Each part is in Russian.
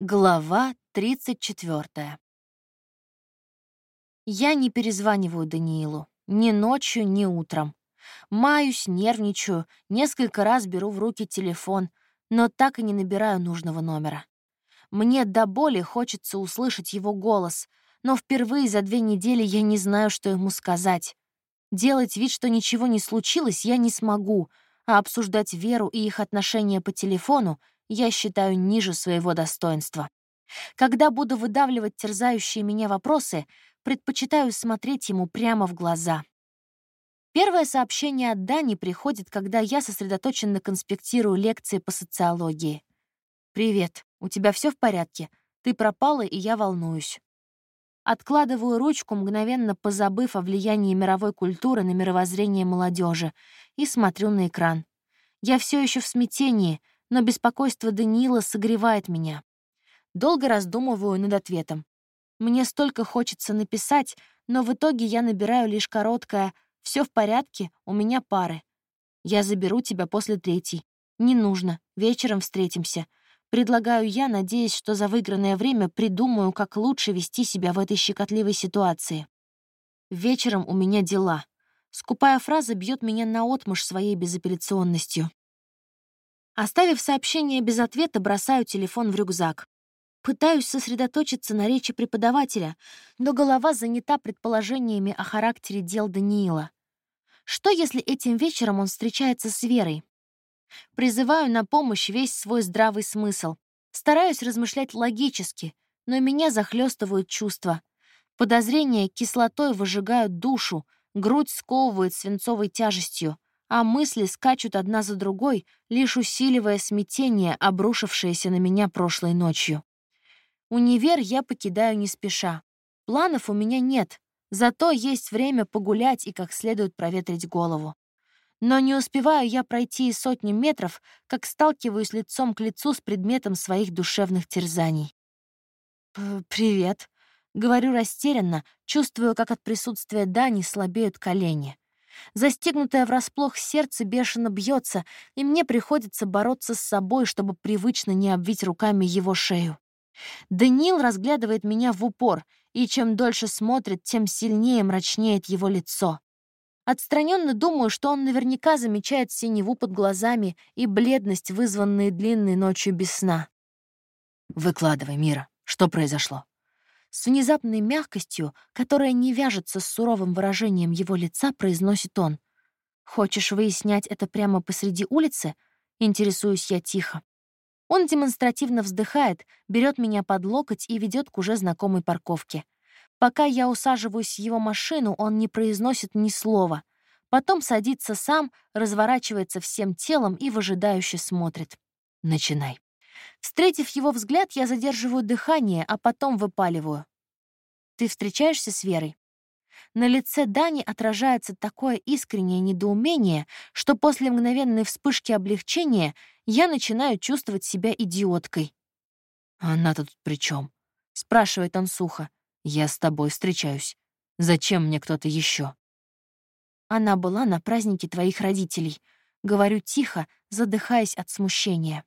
Глава 34. Я не перезваниваю Даниилу. Ни ночью, ни утром. Маюсь, нервничаю, несколько раз беру в руки телефон, но так и не набираю нужного номера. Мне до боли хочется услышать его голос, но впервые за две недели я не знаю, что ему сказать. Делать вид, что ничего не случилось, я не смогу, а обсуждать Веру и их отношения по телефону я считаю ниже своего достоинства. Когда буду выдавливать терзающие меня вопросы, предпочитаю смотреть ему прямо в глаза. Первое сообщение от Дани приходит, когда я сосредоточенно конспектирую лекции по социологии. «Привет, у тебя все в порядке? Ты пропала, и я волнуюсь». Откладываю ручку, мгновенно позабыв о влиянии мировой культуры на мировоззрение молодежи, и смотрю на экран. Я все еще в смятении, но беспокойство Даниила согревает меня. Долго раздумываю над ответом. Мне столько хочется написать, но в итоге я набираю лишь короткое «Все в порядке, у меня пары». Я заберу тебя после третьей. Не нужно, вечером встретимся. Предлагаю я, надеясь, что за выигранное время придумаю, как лучше вести себя в этой щекотливой ситуации. Вечером у меня дела. Скупая фраза бьет меня наотмашь своей безапелляционностью. Оставив сообщение без ответа, бросаю телефон в рюкзак. Пытаюсь сосредоточиться на речи преподавателя, но голова занята предположениями о характере дел Даниила. Что, если этим вечером он встречается с Верой? Призываю на помощь весь свой здравый смысл. Стараюсь размышлять логически, но меня захлестывают чувства. Подозрения кислотой выжигают душу, грудь сковывает свинцовой тяжестью а мысли скачут одна за другой, лишь усиливая смятение, обрушившееся на меня прошлой ночью. Универ я покидаю не спеша. Планов у меня нет, зато есть время погулять и как следует проветрить голову. Но не успеваю я пройти и сотни метров, как сталкиваюсь лицом к лицу с предметом своих душевных терзаний. «Привет», — говорю растерянно, чувствую, как от присутствия Дани слабеют колени. Застегнутое врасплох сердце бешено бьется, и мне приходится бороться с собой, чтобы привычно не обвить руками его шею. Даниил разглядывает меня в упор, и чем дольше смотрит, тем сильнее мрачнеет его лицо. Отстраненно думаю, что он наверняка замечает синеву под глазами и бледность, вызванные длинной ночью без сна. «Выкладывай, Мира, что произошло?» С внезапной мягкостью, которая не вяжется с суровым выражением его лица, произносит он. «Хочешь выяснять это прямо посреди улицы?» Интересуюсь я тихо. Он демонстративно вздыхает, берет меня под локоть и ведет к уже знакомой парковке. Пока я усаживаюсь в его машину, он не произносит ни слова. Потом садится сам, разворачивается всем телом и выжидающе смотрит. «Начинай». Встретив его взгляд, я задерживаю дыхание, а потом выпаливаю. «Ты встречаешься с Верой?» На лице Дани отражается такое искреннее недоумение, что после мгновенной вспышки облегчения я начинаю чувствовать себя идиоткой. «Она тут при чем? спрашивает он сухо. «Я с тобой встречаюсь. Зачем мне кто-то еще? «Она была на празднике твоих родителей», — говорю тихо, задыхаясь от смущения.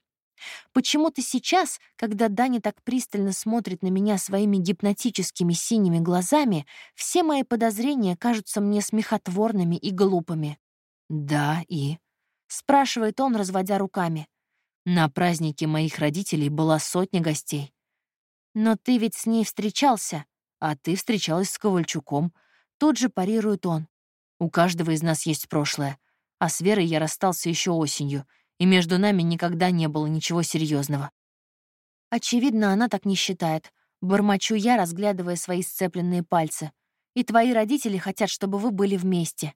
Почему-то сейчас, когда Даня так пристально смотрит на меня своими гипнотическими синими глазами, все мои подозрения кажутся мне смехотворными и глупыми. «Да, и?» — спрашивает он, разводя руками. «На празднике моих родителей была сотня гостей». «Но ты ведь с ней встречался, а ты встречалась с Ковальчуком». Тут же парирует он. «У каждого из нас есть прошлое, а с Верой я расстался еще осенью — и между нами никогда не было ничего серьезного. Очевидно, она так не считает. Бормочу я, разглядывая свои сцепленные пальцы. И твои родители хотят, чтобы вы были вместе.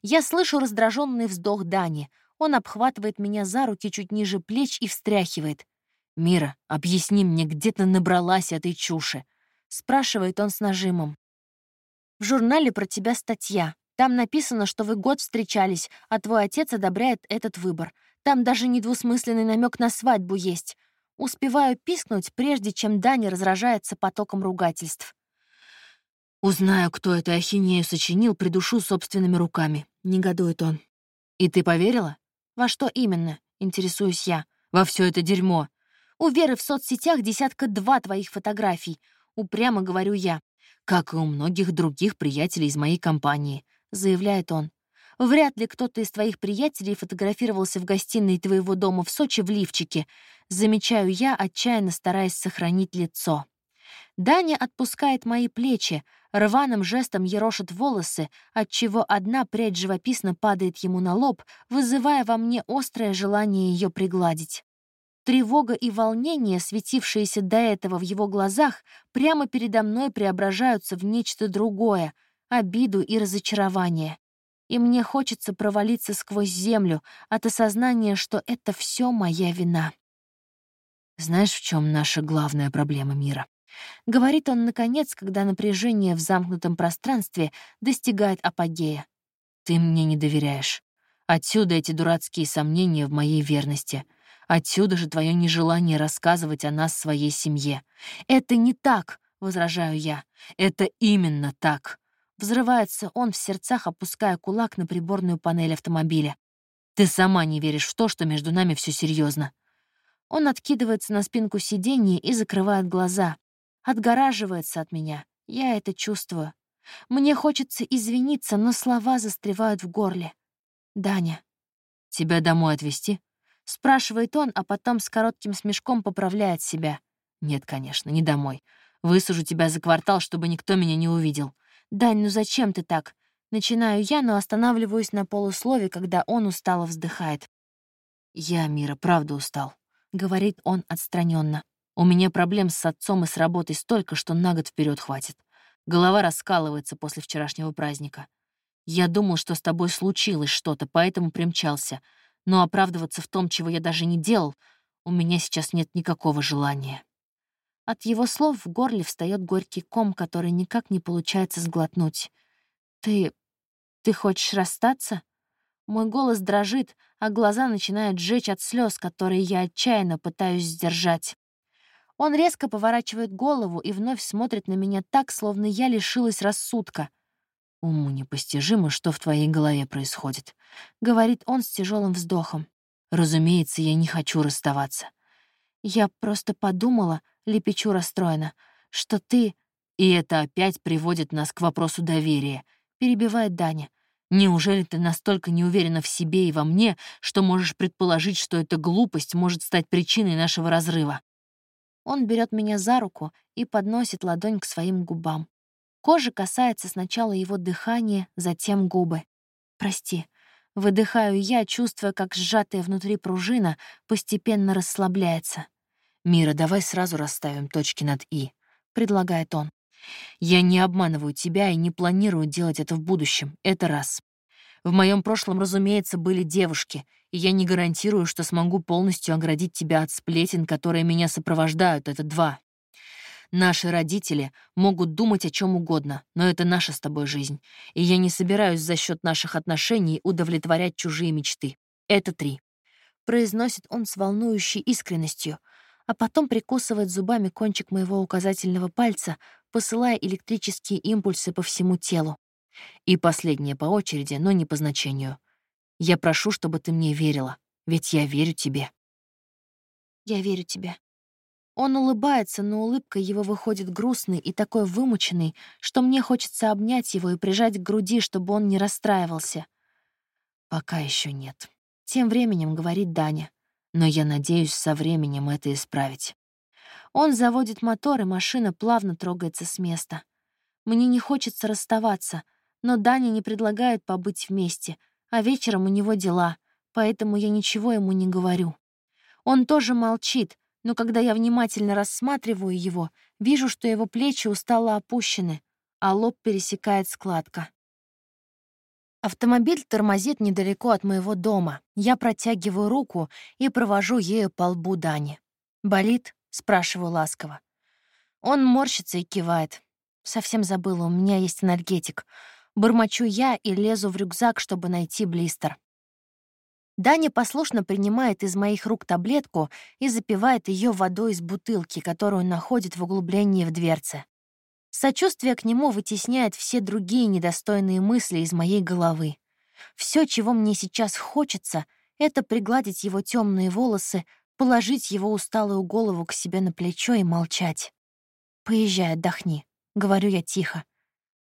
Я слышу раздраженный вздох Дани. Он обхватывает меня за руки чуть ниже плеч и встряхивает. «Мира, объясни мне, где ты набралась этой чуши?» — спрашивает он с нажимом. «В журнале про тебя статья. Там написано, что вы год встречались, а твой отец одобряет этот выбор. Там даже недвусмысленный намек на свадьбу есть. Успеваю пискнуть, прежде чем Даня разражается потоком ругательств. «Узнаю, кто эту ахинею сочинил, придушу собственными руками», — негодует он. «И ты поверила?» «Во что именно?» — интересуюсь я. «Во все это дерьмо. У Веры в соцсетях десятка-два твоих фотографий. Упрямо говорю я. Как и у многих других приятелей из моей компании, заявляет он. Вряд ли кто-то из твоих приятелей фотографировался в гостиной твоего дома в Сочи в лифчике. Замечаю я, отчаянно стараясь сохранить лицо. Даня отпускает мои плечи, рваным жестом ерошит волосы, отчего одна прядь живописно падает ему на лоб, вызывая во мне острое желание ее пригладить. Тревога и волнение, светившиеся до этого в его глазах, прямо передо мной преображаются в нечто другое — обиду и разочарование. И мне хочется провалиться сквозь землю от осознания, что это все моя вина. Знаешь, в чем наша главная проблема мира? Говорит он, наконец, когда напряжение в замкнутом пространстве достигает апогея. «Ты мне не доверяешь. Отсюда эти дурацкие сомнения в моей верности. Отсюда же твое нежелание рассказывать о нас своей семье. Это не так, — возражаю я. Это именно так. Взрывается он в сердцах, опуская кулак на приборную панель автомобиля. Ты сама не веришь в то, что между нами все серьезно. Он откидывается на спинку сиденья и закрывает глаза отгораживается от меня. Я это чувствую. Мне хочется извиниться, но слова застревают в горле. «Даня». «Тебя домой отвезти?» — спрашивает он, а потом с коротким смешком поправляет себя. «Нет, конечно, не домой. Высажу тебя за квартал, чтобы никто меня не увидел». «Дань, ну зачем ты так?» Начинаю я, но останавливаюсь на полуслове, когда он устало вздыхает. «Я, Мира, правда устал», — говорит он отстраненно. У меня проблем с отцом и с работой столько, что на год вперед хватит. Голова раскалывается после вчерашнего праздника. Я думал, что с тобой случилось что-то, поэтому примчался. Но оправдываться в том, чего я даже не делал, у меня сейчас нет никакого желания. От его слов в горле встает горький ком, который никак не получается сглотнуть. «Ты... ты хочешь расстаться?» Мой голос дрожит, а глаза начинают жечь от слез, которые я отчаянно пытаюсь сдержать. Он резко поворачивает голову и вновь смотрит на меня так, словно я лишилась рассудка. «Уму непостижимо, что в твоей голове происходит», — говорит он с тяжелым вздохом. «Разумеется, я не хочу расставаться». «Я просто подумала», — лепечу расстроена, — «что ты...» «И это опять приводит нас к вопросу доверия», — перебивает Даня. «Неужели ты настолько не уверена в себе и во мне, что можешь предположить, что эта глупость может стать причиной нашего разрыва?» Он берет меня за руку и подносит ладонь к своим губам. Кожа касается сначала его дыхания, затем губы. «Прости». Выдыхаю я, чувствуя, как сжатая внутри пружина постепенно расслабляется. «Мира, давай сразу расставим точки над «и», — предлагает он. «Я не обманываю тебя и не планирую делать это в будущем. Это раз. В моем прошлом, разумеется, были девушки, и я не гарантирую, что смогу полностью оградить тебя от сплетен, которые меня сопровождают. Это два. Наши родители могут думать о чем угодно, но это наша с тобой жизнь, и я не собираюсь за счет наших отношений удовлетворять чужие мечты. Это три. Произносит он с волнующей искренностью, а потом прикусывает зубами кончик моего указательного пальца, посылая электрические импульсы по всему телу. И последнее по очереди, но не по значению. Я прошу, чтобы ты мне верила, ведь я верю тебе. Я верю тебе. Он улыбается, но улыбка его выходит грустной и такой вымученной, что мне хочется обнять его и прижать к груди, чтобы он не расстраивался. Пока еще нет. Тем временем говорит Даня. Но я надеюсь со временем это исправить. Он заводит мотор, и машина плавно трогается с места. Мне не хочется расставаться — но Даня не предлагает побыть вместе, а вечером у него дела, поэтому я ничего ему не говорю. Он тоже молчит, но когда я внимательно рассматриваю его, вижу, что его плечи устало опущены, а лоб пересекает складка. Автомобиль тормозит недалеко от моего дома. Я протягиваю руку и провожу ею по лбу Дани. «Болит?» — спрашиваю ласково. Он морщится и кивает. Совсем забыла, у меня есть энергетик. Бормочу я и лезу в рюкзак, чтобы найти блистер. Даня послушно принимает из моих рук таблетку и запивает ее водой из бутылки, которую находит в углублении в дверце. Сочувствие к нему вытесняет все другие недостойные мысли из моей головы. Все, чего мне сейчас хочется, это пригладить его темные волосы, положить его усталую голову к себе на плечо и молчать. «Поезжай, отдохни», — говорю я тихо.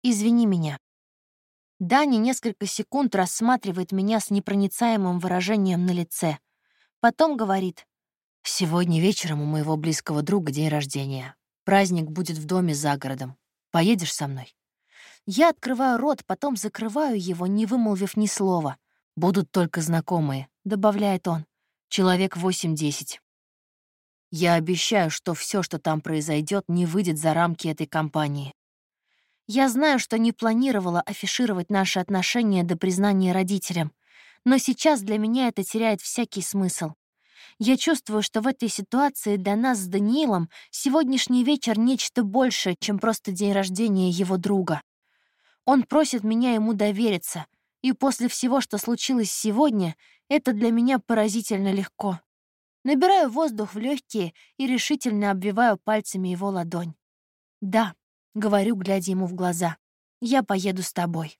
«Извини меня». Даня несколько секунд рассматривает меня с непроницаемым выражением на лице. Потом говорит. «Сегодня вечером у моего близкого друга день рождения. Праздник будет в доме за городом. Поедешь со мной?» Я открываю рот, потом закрываю его, не вымолвив ни слова. «Будут только знакомые», — добавляет он. «Человек восемь-десять. Я обещаю, что все, что там произойдет, не выйдет за рамки этой компании. Я знаю, что не планировала афишировать наши отношения до признания родителям, но сейчас для меня это теряет всякий смысл. Я чувствую, что в этой ситуации для нас с Даниилом сегодняшний вечер — нечто большее, чем просто день рождения его друга. Он просит меня ему довериться, и после всего, что случилось сегодня, это для меня поразительно легко. Набираю воздух в легкие и решительно обвиваю пальцами его ладонь. Да, Говорю, глядя ему в глаза. «Я поеду с тобой».